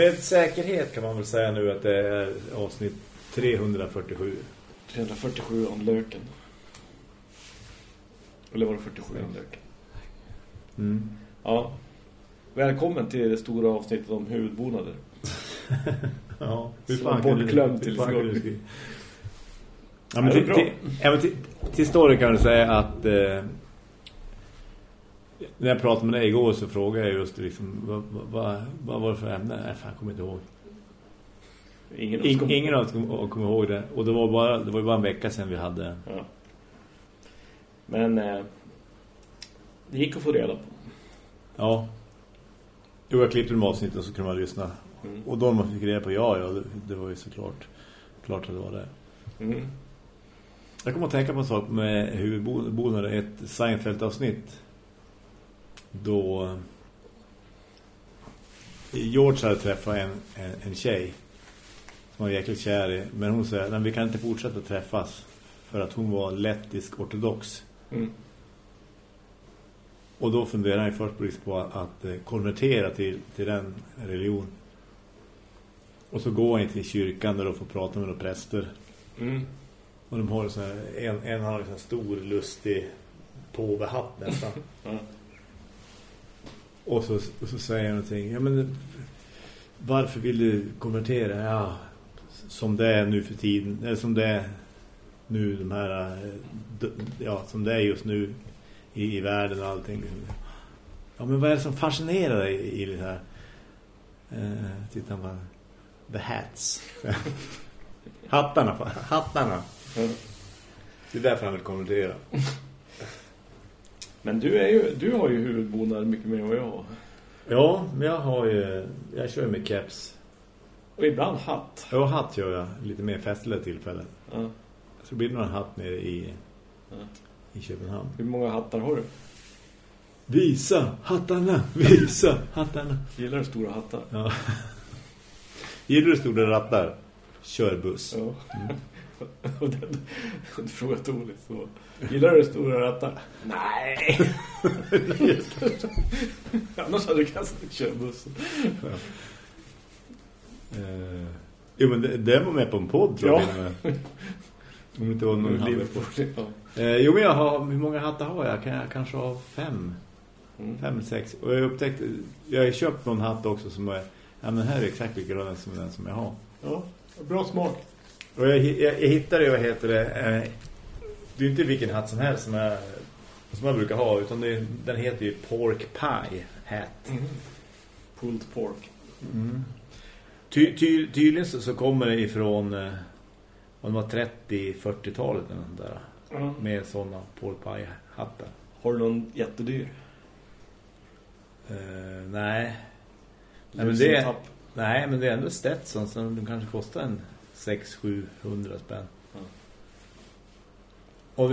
Med säkerhet kan man väl säga nu att det är avsnitt 347. 347 om löken. Eller var det 47 om löken? Mm. Ja. Välkommen till det stora avsnittet om huvudbonader. ja, hur fan bortglömt till hur Ja, men till, till, till, till story kan du säga att eh, när jag pratade med dig igår så frågade jag just liksom, vad, vad, vad var det för ämne? Nej, fan, jag kommer inte ihåg. Ingen, In, kom... ingen av oss kommer kom ihåg det. Och det var, bara, det var bara en vecka sedan vi hade... Ja. Men eh, det gick att få reda på. Ja. Jo, jag klippte de avsnittet så kunde man lyssna. Mm. Och då man fick reda på, ja, ja det, det, var ju såklart klart att det var det. Mm. Jag kommer att tänka på en sak med huvudbonader, ett Seinfeld-avsnitt då eh, George hade träffat en, en, en tjej som var jäkligt kär i, men hon säger att vi kan inte fortsätta träffas för att hon var lettisk ortodox. Mm. Och då funderar han först på, på att eh, konvertera till, till den religion. Och så går han till kyrkan där de får prata med några präster. Mm. Och de har här, en, en har en stor lustig påvehatt nästan. mm. Och så, och så säger jag någonting. Ja, men varför vill du konvertera? Ja, som det är nu för tiden. Eller som det är nu de här... Ja, som det är just nu i, i världen och allting. Ja, men vad är det som fascinerar dig i, i det här? Eh, tittar man. The hats. hattarna. Hattarna. Mm. Det är därför han vill konvertera. Men du, är ju, du har ju huvudbonad mycket mer än vad jag har. Ja, men jag har ju... Jag kör med keps. Och ibland hatt. Ja, hatt gör jag. Lite mer festliga tillfällen. Ja. Så blir det några hatt nere i, ja. i Köpenhamn. Hur många hattar har du? Visa hattarna! Visa hattarna! Gillar du stora hattar? Ja. Gillar du stora rattar? Kör buss. Ja. Mm. och den, den frågade Tony så. Gillar du stora rattar? Nej. Annars hade du kastat köra bussen. Ja. Uh, jo, men det, det var med på en podd tror ja. jag. Om det inte var någon Liverpool. Ja. Uh, jo, men jag har, hur många hattar har jag? Kan jag kanske ha fem? Mm. Fem, sex. Och jag upptäckte, jag har köpt någon hatt också som är, ja men här är exakt likadan som den som jag har. Ja, bra smak. Och jag, jag, jag hittade ju, vad heter det, eh, det är ju inte vilken hatt som helst som, jag, som man brukar ha, utan det, den heter ju Pork Pie hat. Mm. Pulled pork. Mm. Ty, ty, tydligen så, så, kommer det ifrån eh, vad var 30-40-talet där, mm. med sådana Pork Pie hattar. Har du någon jättedyr? Uh, nej. Nej men, det, nej, men det är ändå Stetson som de kanske kostar en 600-700 spänn. Mm. Och,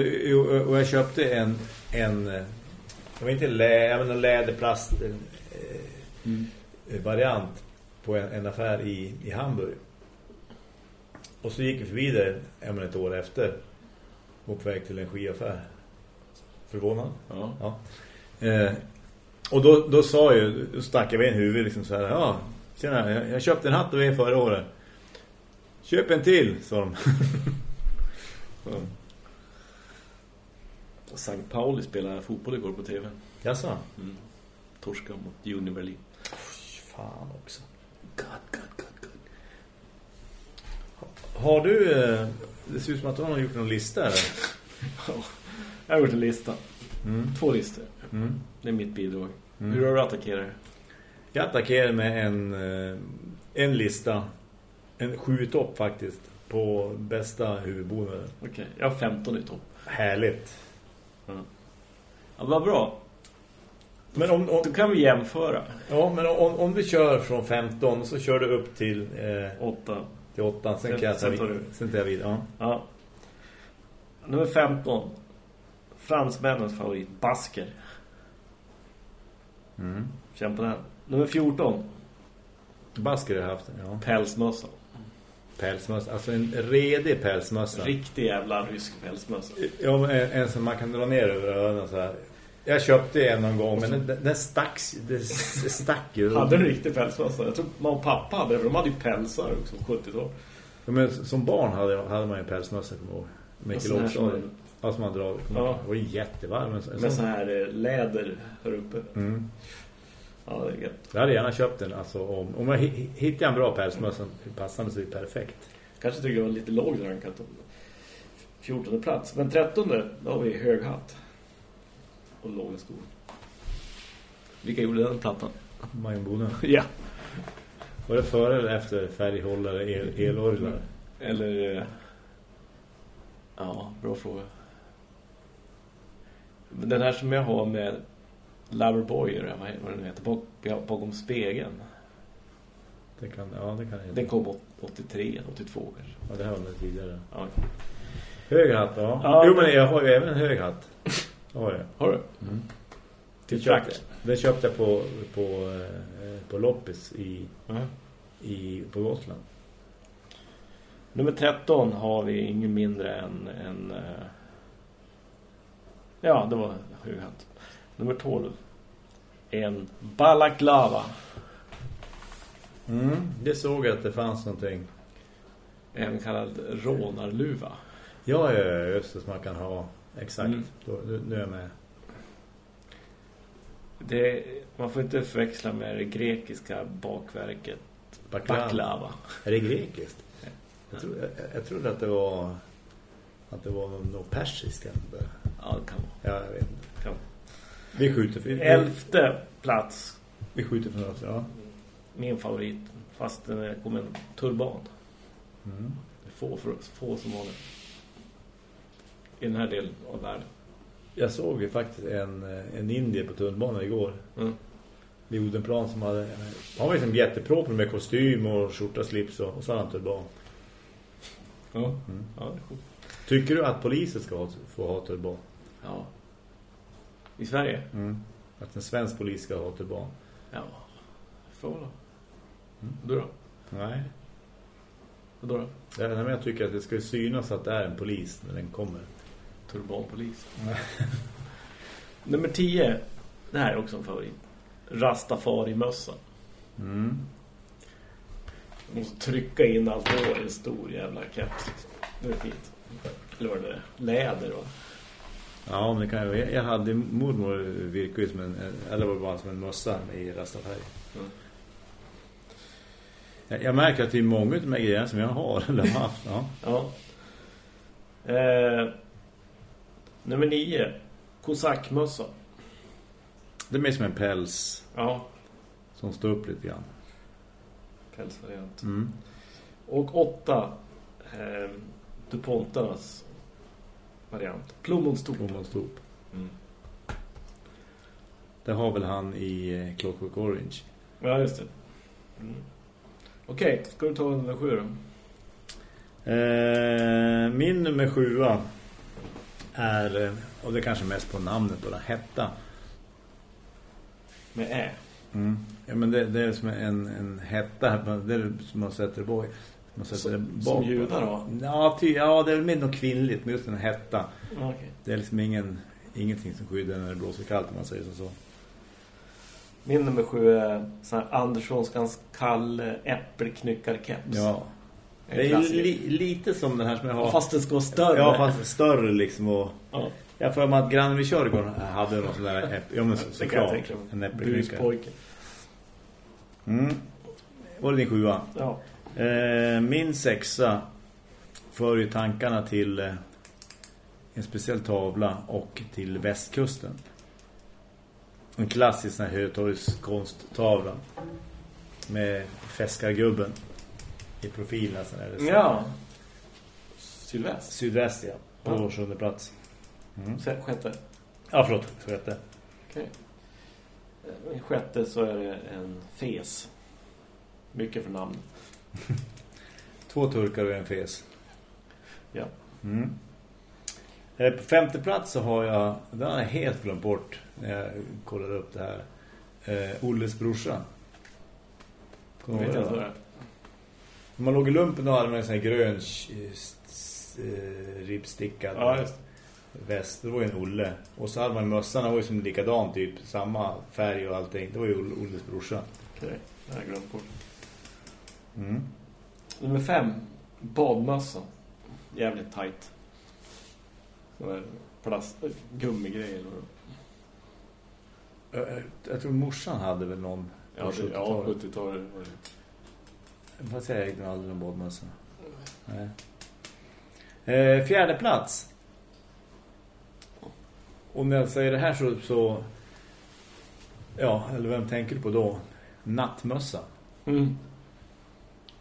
och, jag köpte en, en jag vet inte, lä, men en läderplast eh, mm. variant på en, en, affär i, i Hamburg. Och så gick vi förbi där även ett år efter och på väg till en skiaffär. Förvånad? Ja. ja. Eh, och då, då sa jag, då stack jag vid en huvud liksom så här, ja, tjena, jag, jag köpte en hatt av er förra året. Köp en till, sa de. ja. Sankt Pauli spelade fotboll igår på tv. Jaså? Mm. Torska mot Union Berlin. Oj, fan också. God, God, God, God. Har du... Eh, det ser ut som att du har gjort någon lista, eller? ja, jag har gjort en lista. Mm. Två listor. Mm. Det är mitt bidrag. Mm. Hur har du attackerat Jag attackerar med en, eh, en lista en sju topp faktiskt på bästa huvudbonader. Okej, okay. jag har 15 i topp. Härligt. Ja, ja vad bra. Men om, om, Då kan vi jämföra. Ja, men om, om du kör från 15 så kör du upp till eh, 8. Till 8, sen, sen kan jag ta vid, sen tar jag vid. Ja. ja. Nummer 15. Fransmännens favorit, Basker. Mm. Känn på den. Nummer 14. Basker har jag haft, ja. Pälsmössa. Pälsmössa, alltså en redig pälsmössa. Riktig jävla rysk pälsmössa. Ja, en, en som man kan dra ner över ögonen så här. Jag köpte en någon gång, men den, den stack, det stack ju. hade du riktigt pälsmössa? Jag tror mamma och pappa hade, de hade ju pälsar också, 70-tal. Ja, men som barn hade, hade man ju pälsmössa, kommer jag ihåg. Mycket. Ja, som man drar. Ja. Det var jättevarm. Med sån... så här eh, läder här uppe. Mm. Ja, det är gött. Jag hade gärna köpt den. Alltså, om, om jag hittar en bra pälsmössa passande så är det perfekt. Kanske tycker jag var lite låg rankat. 14 plats. Men 13 då har vi hög hatt. Och låga skor. Vilka gjorde den plattan? Majbonen. ja. Var det före eller efter färghållare, el elorglar? Eller... Eh, ja, bra fråga. Den här som jag har med Loverboy, vad den heter, bakom spegeln. Det kan, ja, det kan Den kom 83, 82 kanske. Ja, det har jag tidigare. Ja. Hög hatt, ja. ja. Jo, men jag har ju även en hög hatt. Har jag. Har du? Mm. Till köpte, den köpte jag på, på, eh, på loppis i, mm. i, på Gotland. Nummer 13 har vi ingen mindre än en... Eh, ja, det var hög hatt. Nummer 12. En balaklava. Mm, det såg jag att det fanns någonting. En kallad rånarluva. Ja, just det som man kan ha. Exakt, mm. Då, nu är jag med. Det, man får inte förväxla med det grekiska bakverket baklava. baklava. Är det grekiskt? Jag, tro, jag, jag trodde att det var att det var något persiskt. Ja, det kan vara. Ja, jag vet inte. Vi skjuter för... Elfte plats. Vi skjuter för något, ja. Min favorit. Fast den kommer en turban. Mm. Det är få, för, få som har det i den här delen av världen. Jag såg ju faktiskt en, en indier på tunnelbanan igår. Mm. Vid Odenplan som hade... Han var liksom jätteproper med kostym och skjorta, slips och, och så hade turban. Ja, mm. ja. Tycker du att polisen ska ha, få ha turban? Ja. I Sverige? Mm. Att en svensk polis ska ha turban? Ja, får då. Mm. Du då? Nej. Vad då? Ja, men jag tycker att det ska synas att det är en polis när den kommer turbanpolis. Nummer 10. Det här är också en favorit. Rastafari-mössa. Mm. måste trycka in allt på en stor jävla keps. Det är fint. Eller vad det är? Läder va? Ja, men det kan jag. Jag hade mormor virkade som en, eller var bara som en mössa i rastafärg. Mm. Jag, jag, märker att det är många av de här grejerna som jag har eller haft. Ja. ja. Eh, Nummer nio. Kosackmössa. Det är mer som en päls. Ja. Som står upp lite grann. Pälsvariant. Mm. Och åtta. Eh, Dupontarnas variant. Plommonstop. Plommonstop. Mm. Det har väl han i eh, Clockwork Orange. Ja, just det. Mm. Okej, okay, ska du ta nummer sju då? Eh, min nummer sjua är, eh, och det är kanske mest på namnet då, hetta. Med ä? Mm. Ja, men det, det är som en, en hetta, det är som man sätter på. Man sätter som, det bak. som judar då? Ja, ty, ja, det är mer något kvinnligt med just en hetta. Okay. Det är liksom ingen, ingenting som skyddar när det blåser kallt om man säger så. Min nummer sju är sån här Anderssonskans kall äppelknyckarkeps. Ja, det är li, lite som den här som jag har. Fast den ska vara större. Ja, fast större liksom. Och, ja. Jag får mig att grannen vi körde igår hade någon sån där äpp, ja, men så, såklart. En äppelknyckare. Mm. Var det din sjua? Ja. Eh, min sexa för ju tankarna till eh, en speciell tavla och till västkusten. En klassisk hötorgskonsttavla med fäskargubben i profilen nästan. Är det så. Ja. Sydväst. Sydväst, ja. På ja. sjunde plats. Mm. Sjätte. Ja, förlåt. Sjätte. Okej. Okay. I sjätte så är det en fes. Mycket för namn. Två turkar och en fes. Ja. Mm. Eh, på femte plats så har jag, den har jag helt glömt bort när jag kollar upp det här. Eh, Olles brorsa. Kommer du ihåg det? När man låg i lumpen då hade man en sån här grön eh, ribbstickad. Ja, väst. Det var ju en Olle. Och så hade man mössan, var ju som likadan typ. Samma färg och allting. Det var ju Olles brorsa. Okej, okay. det har jag glömt bort. Mm. Nummer fem. Badmössa. Jävligt tight. Sån där plast, gummigrej eller jag, jag tror morsan hade väl någon Ja, 70-talet. Ja, 70-talet. Vad säger jag aldrig om badmössa? Nej. Eh, fjärde plats. Och när jag säger det här så, så ja, eller vem tänker du på då? Nattmössa. Mm.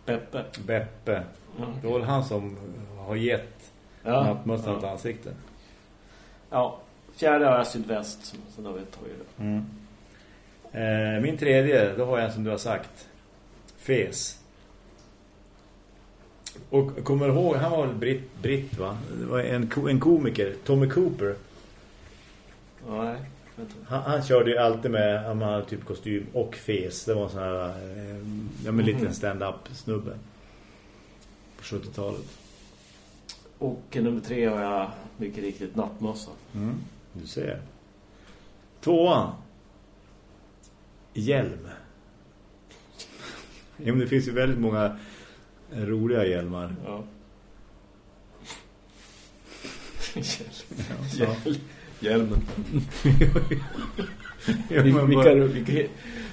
Beppe. Beppe. Mm. Det var han som har gett ja. nattmössan ja. ett ansikte. Ja, fjärde har jag sydväst, så då vet jag det. Mm. Eh, min tredje, då har jag en som du har sagt. Fes. Och kommer ihåg, han var väl britt, britt va? Det var en, en komiker, Tommy Cooper. Nej, han, han, körde ju alltid med han hade typ kostym och fes. Det var en sån här eh, ja, men liten mhm. stand-up snubbe på 70-talet. Och nummer tre har jag mycket riktigt nattmössa. Mm, du ser. Tvåan. Hjälm. ja, men det finns ju väldigt många roliga hjälmar. Ja. ja. Hjälmen. ja, vilka, vilka,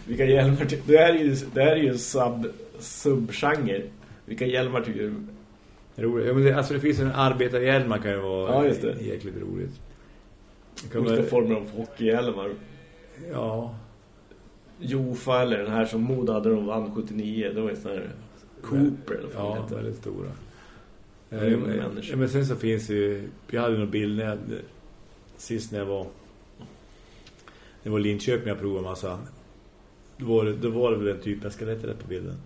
vilka hjälmar det här är ju det här är ju en sub subgenre. Vilka hjälmar tycker du? Roligt. Ja, men det, alltså det finns en arbetarhjälm man kan ju vara ja, just det. jäkligt roligt. Olika vara... former av hockeyhjälmar. Ja. Jofa eller den här som Moda hade de vann 79. Det var en sån här Cooper. Eller ja, heter. väldigt stora. Ja, men sen så finns ju... Jag hade några bilder sist när jag var... Det var Linköping jag provade massa. Då var, det, då var det väl en typ, jag ska leta det på bilden.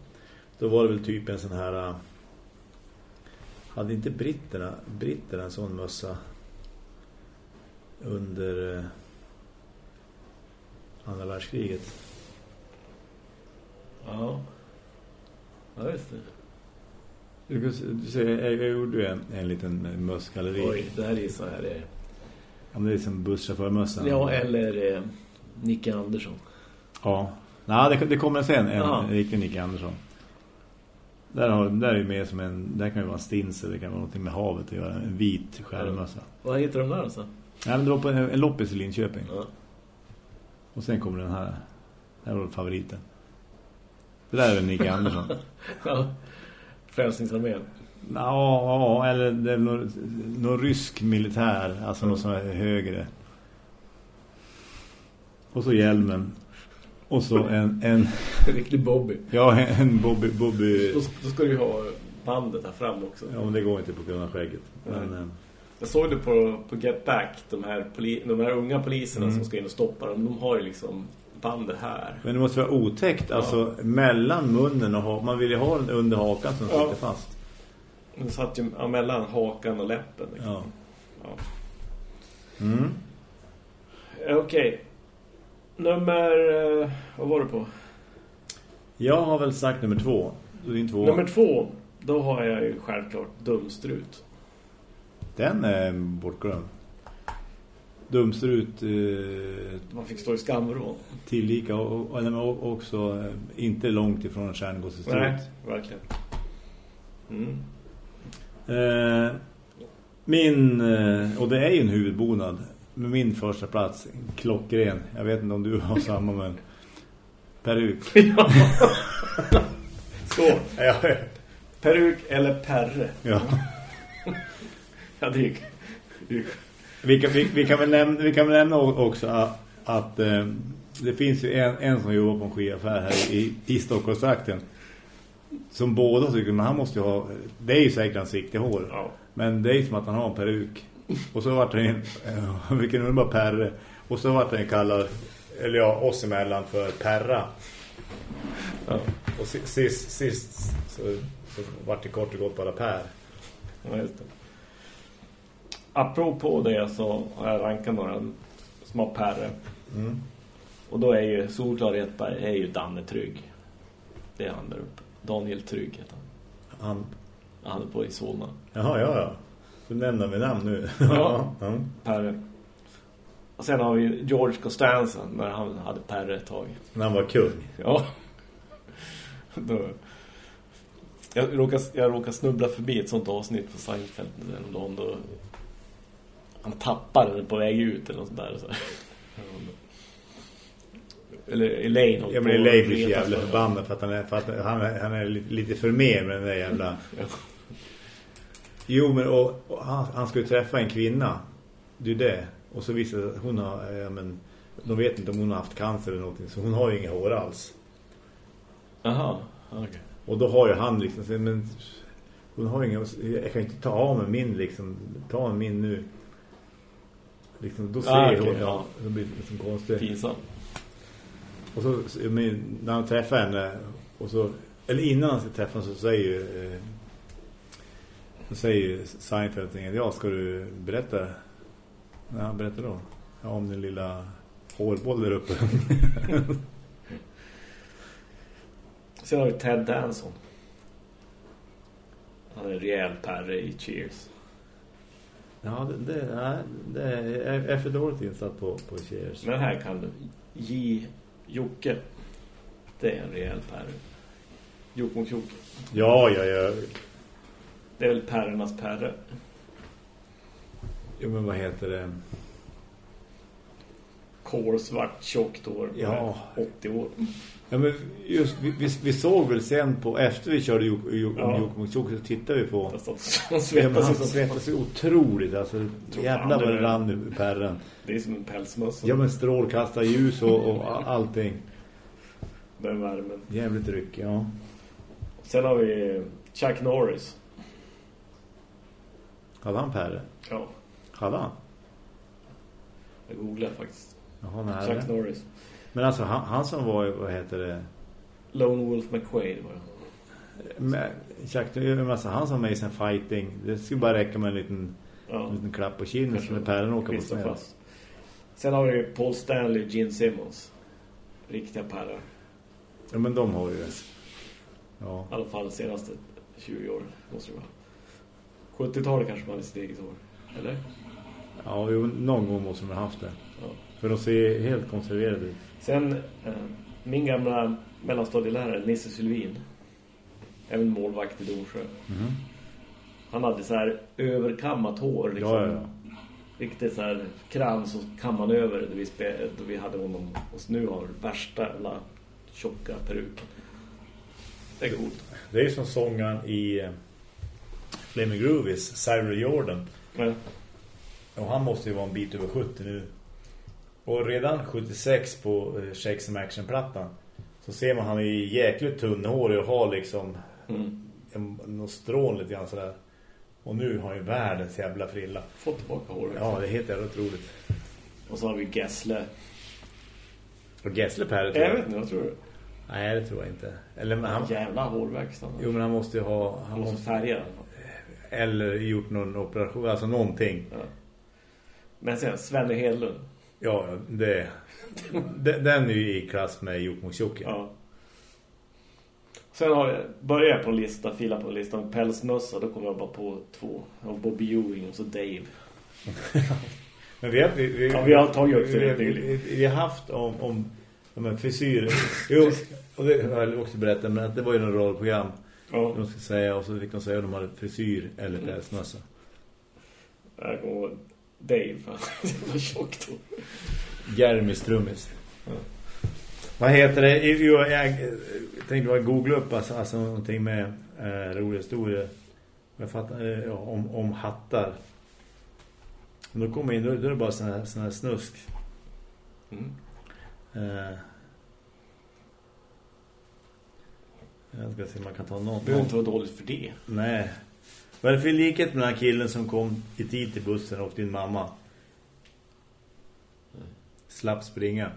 Då var det väl typ en sån här... Hade inte britterna, britterna en sån mössa under andra världskriget? Ja. Ja, just det. Du, du säger, jag, jag gjorde en, en liten mössgalleri. Oj, det här är så här. Det... Ja, det är som busschaufförmössan. Ja, eller eh, Nicke Andersson. Ja. Nej, det, det kommer sen en ja. riktig Nicke Andersson. Där, har, där är mer som en, där kan ju vara en stinsel, det kan vara något med havet att göra, en vit skärmössa. Vad heter de där alltså? Nej, men det var på en, en loppis i Linköping. Ja. Och sen kommer den här, här var favoriten. Det där är väl Nicke Andersson. ja, Frälsningsarmén. Ja, eller det är någon, någon rysk militär, alltså mm. någon som är högre. Och så hjälmen. Och så en... En, riktig Bobby. Ja, en Bobby. Bobby. Då, då ska du ju ha bandet här fram också. Ja, men det går inte på grund av skägget. Men, mm. jag såg det på, på Get Back, de här, poli, de här unga poliserna mm. som ska in och stoppa dem. De har ju liksom bandet här. Men det måste vara otäckt, alltså ja. mellan munnen och. Man vill ju ha den under hakan som ja. sitter fast. Den satt ju mellan hakan och läppen. Liksom. Ja. ja. Mm. Okej. Okay. Nummer... Eh, vad var det på? Jag har väl sagt nummer två. Din två. Nummer två, då har jag ju självklart dumstrut. Den är bortglömd. Dumstrut... Eh, Man fick stå i skamvrån. Tillika och, och, och också eh, inte långt ifrån stjärngossestrut. Nej, verkligen. Mm. Eh, min, eh, och det är ju en huvudbonad. Med min första plats, klockren. Jag vet inte om du har samma, men peruk. ja. Så. Ja. Peruk eller perre. Ja. ja, det gick. Vi kan, vi, vi, kan väl nämna, vi kan väl nämna också att, att eh, det finns ju en, en som jobbar på en skiaffär här i, i Stockholmstrakten som båda tycker men han måste ju ha det är ju säkert ansikte hår ja. men det är som att han har en peruk och så vart han äh, vilken underbar perre och så vart han kallad eller ja, oss emellan för perra ja. och sist, sist så, så vart det kort och gott bara per ja, just det. apropå det så har jag rankat några små perre mm. och då är ju Solklar Retberg är ju Danne Trygg det är han där uppe Daniel Trygg heter han. Han, han är på i Solna. Jaha, ja, ja. Så nämner vi namn nu. Ja, ja. Perre. Och sen har vi George Costanza när han hade Perre ett tag. När han var kung. Ja. Då, jag, råkade, jag råkade snubbla förbi ett sånt avsnitt på Seinfeld dagen då han tappade den på väg ut eller något sånt där. Så. Eller Elaine Ja men Elaine blir så jävla förbannad för att han är, för att han är, han är lite för med med den där jävla... ja. Jo men och, och han, han ska ju träffa en kvinna. Det är det. Och så visar det att hon har... Ja, men, de vet inte om hon har haft cancer eller någonting. Så hon har ju inga hår alls. Jaha, okej. Okay. Och då har ju han liksom... Men, hon har inga... Jag kan inte ta av mig min liksom... Ta min nu. Liksom, då ser ah, okay, hon... Ja, det blir liksom konstigt. Pinsamt. Och så när han träffar henne och så, eller innan han ska träffa henne så säger ju eh, så säger Seinfeld ja ska du berätta? Ja, han berättar då. Ja, om den lilla hårboll där uppe. Sen har vi Ted Danson. Han är en rejäl perre i Cheers. Ja, det, det, det är för dåligt insatt på, på Cheers. Men här kan du J Jocke. Det är en rejäl perre. Jokkmok Jocke. Ja, ja, ja. Det är väl perrornas perre. Jo, men vad heter det? Kolsvart, tjockt hår. Ja. 80 år. Ja, men just, vi, vi, vi såg väl sen på, efter vi körde Jokkmok Jocke så tittade vi på. Han svettas ja, sig otroligt. Alltså, jävlar vad det rann ur perren. Det är som en pälsmössa. Ja, men strålkastar ljus och, och allting. Den värmen. Jävligt ryck, ja. Sen har vi Chuck Norris. Hade han Perre? Ja. Hade han? Jag googlade faktiskt. Jaha, Chuck Norris. Men alltså, han, han, som var, vad heter det? Lone Wolf McQuaid var det. Men, Chuck, alltså, han som Mason Fighting, det skulle bara räcka med en liten, ja. en liten klapp på kinden så när Perren åker på snö. Sen har vi Paul Stanley och Gene Simmons. Riktiga pärrar. Ja, men de har ju det. Ja. I alla fall senaste 20 år måste det vara. 70-talet kanske man hade sitt eget hår. Eller? Ja, jo, någon gång måste de ha haft det. Ja. För de ser helt konserverade ut. Sen, eh, min gamla mellanstadielärare Nisse Sylvin. Även målvakt i Domsjö. Mm. Han hade så här överkammat hår. Liksom. Ja, ja, ja riktigt så här krans och kamman över då vi, då vi hade honom och nu har värsta alla tjocka peruken. Det är coolt. Det är som sångaren i uh, Flaming Groovies, Cyril Jordan. Ja. Och han måste ju vara en bit över 70 nu. Och redan 76 på uh, Shakes and Action-plattan så ser man han är jäkligt tunnhårig och har liksom mm. en, någon strån lite grann sådär. Och nu har ju världens jävla frilla. Fått tillbaka håret. Ja, det är helt jävla otroligt. Och så har vi Gessle. Och Gessle Per, tror jag. Jag vet inte, vad tror du? Nej, det tror jag inte. Eller, han... Jävla hårväxt. Jo, men han måste ju ha... Han, han måste färga. Eller gjort någon operation, alltså någonting. Ja. Men sen, Svenne Hedlund. Ja, det... den är ju i klass med Jokmok Ja. Sen har jag, börjar jag på en lista, fila på en lista om pälsmössa, då kommer jag bara på två. Av Bobby Ewing och så Dave. Men vi har, vi, vi, ja, vi har tagit upp det. Vi, vi, vi har haft om, om de här frisyrer. jo, och det har jag också berättat, men att det var ju en rollprogram. Ja. De ska säga, och så fick de säga om de hade frisyr eller pälsmössa. Ihåg Dave, det var tjockt. Jeremy Strummis. Ja. Vad heter det? Jag, jag tänkte bara googla upp alltså, alltså någonting med eh, roliga historier. Jag fattar, eh, om, om hattar. Och då kommer in, då, då är det bara sån här, sån här snusk. Mm. Eh, jag ska se om man kan ta någon. Det behöver inte vara dåligt för det. Nej. Vad är det för likhet med den här killen som kom i tid till bussen och din mamma? Mm. Slapp springa.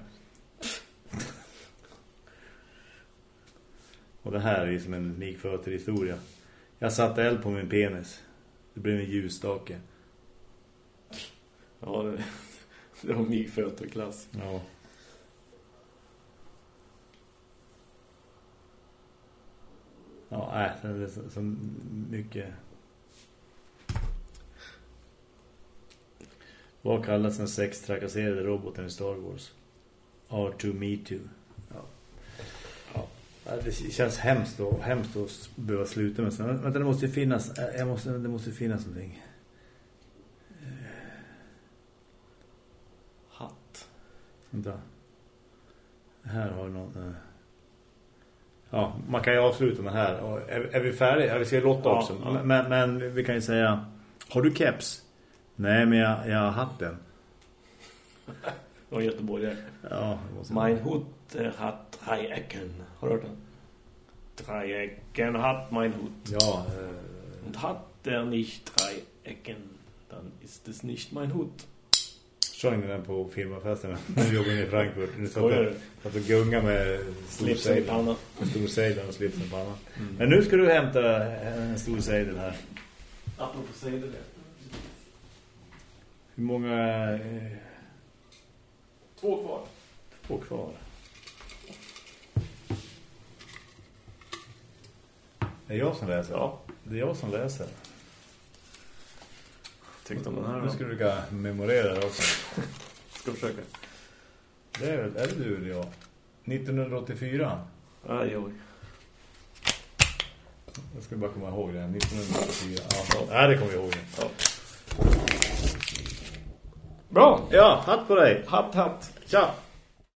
Och det här är ju som en unik historia. Jag satte eld på min penis. Det blev en ljusstake. Ja, det, det var migföterklass. Ja. Ja, nej, det är så, så mycket... Vad kallas den sex trakasserade roboten i Star Wars? R2-Me2. Ja. ja. Det känns hemskt, och, hemskt att behöva sluta med sen. Vänta, det måste ju finnas, jag måste, det måste finnas någonting. Hatt. Vänta. Här har vi någon... Uh... Ja, man kan ju avsluta med här. Är, är vi färdiga? Vi ska Lotta också. Ja. Men, men, vi kan ju säga... Har du keps? Nej, men jag, jag har hatten. Det var göteborgare. Ja, Mein Hut hat drei Ecken. Har du hört den? Drei Ecken hat mein Hut. Ja. Äh... Und hat er nicht drei Ecken, dann ist es nicht mein Hut sjöng den på firmafesten när vi jobbade i Frankfurt. Nu satt jag att gunga med slipsen i pannan. En stor sejdel och slipsen i pannan. Mm. Men nu ska du hämta en stor sejdel här. Apropå sejdel. Hur många... Eh... Två kvar. Två kvar. Det är jag som läser. Ja. Det är jag som läser tyckte om den här. Nu ska du försöka memorera det också. ska försöka. Det är, är det du eller jag? 1984. Aj, oj. Jag ska bara komma ihåg det. 1984. Ja, ja. det kommer jag ihåg. Ja. Bra! Ja, hatt på dig. Hatt, hatt. Tja!